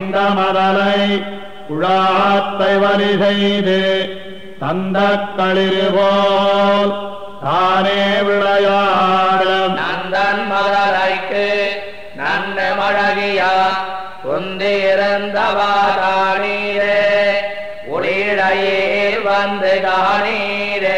மதலை குழாத்தை வலி செய்து தந்த களிறு தானே விளையாடும் நந்தன் மதலைக்கு நன்ன மழகியா குந்திருந்தவாதானீரே உளிடையே வந்து காணீரே.